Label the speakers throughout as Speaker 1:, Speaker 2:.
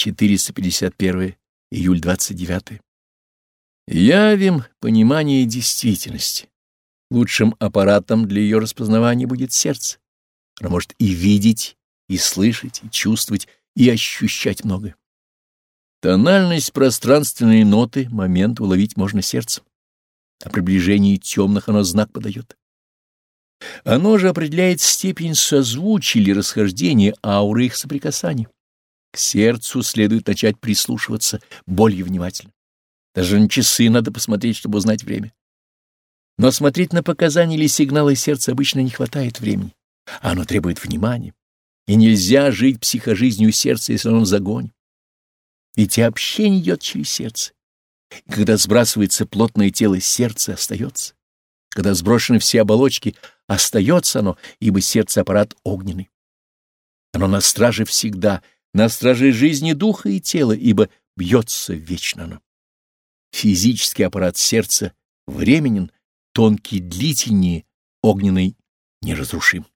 Speaker 1: 451 июль 29. Явим понимание действительности. Лучшим аппаратом для ее распознавания будет сердце. Оно может и видеть, и слышать, и чувствовать, и ощущать многое. Тональность пространственной ноты момент уловить можно сердцем. О приближении темных оно знак подает. Оно же определяет степень созвучия или расхождения ауры их соприкасаний. К сердцу следует начать прислушиваться более внимательно. Даже на часы надо посмотреть, чтобы узнать время. Но смотреть на показания или сигналы сердца обычно не хватает времени. А оно требует внимания. И нельзя жить психожизнью сердца, если оно в загоне. Ведь и общение идет через сердце. И когда сбрасывается плотное тело, сердце остается. Когда сброшены все оболочки, остается оно, ибо сердце — аппарат огненный. Оно на страже всегда, на страже жизни духа и тела, ибо бьется вечно оно. Физический аппарат сердца временен, тонкий длительнее, огненный неразрушим.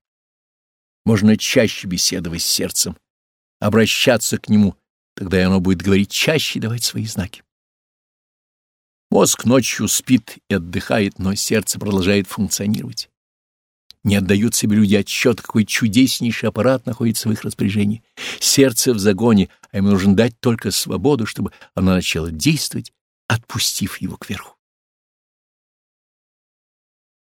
Speaker 1: Можно чаще беседовать с сердцем, обращаться к нему, тогда и оно будет говорить чаще и давать свои знаки. Мозг ночью спит и отдыхает, но сердце продолжает функционировать. Не отдают себе люди отчет, какой чудеснейший аппарат находится в их распоряжении. Сердце в загоне, а им нужно дать только свободу, чтобы оно начало действовать, отпустив его кверху.